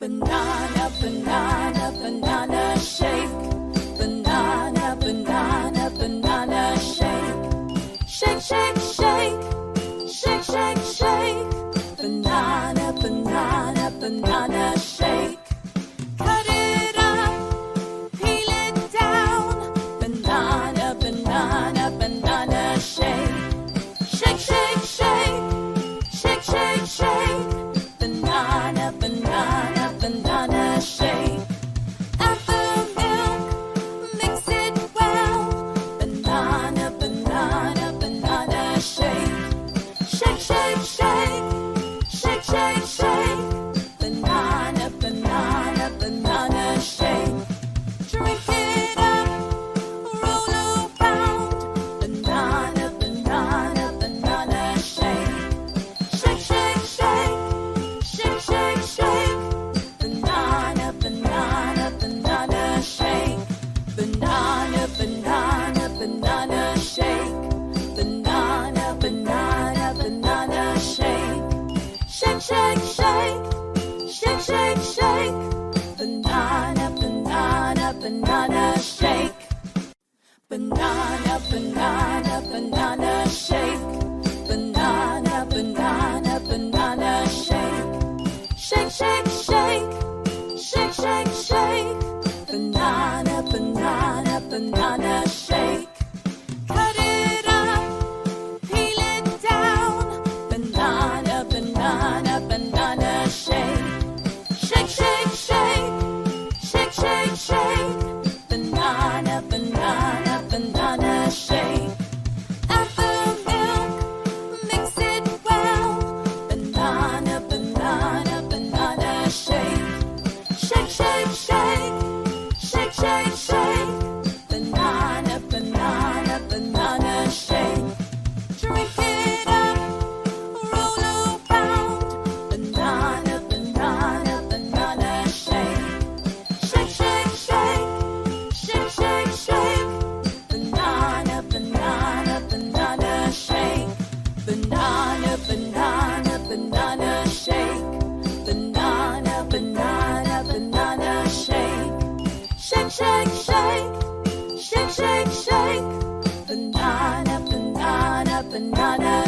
Banana, banana, banana shake. Banana, banana, banana shake. Shake, shake, shake. Shake, shake, shake. Banana, banana, banana shake. banana shake. Banana, banana, banana shake. Banana, banana, banana shake. Shake, shake, shake. Shake, shake, shake. Banana, banana, banana shake. Nana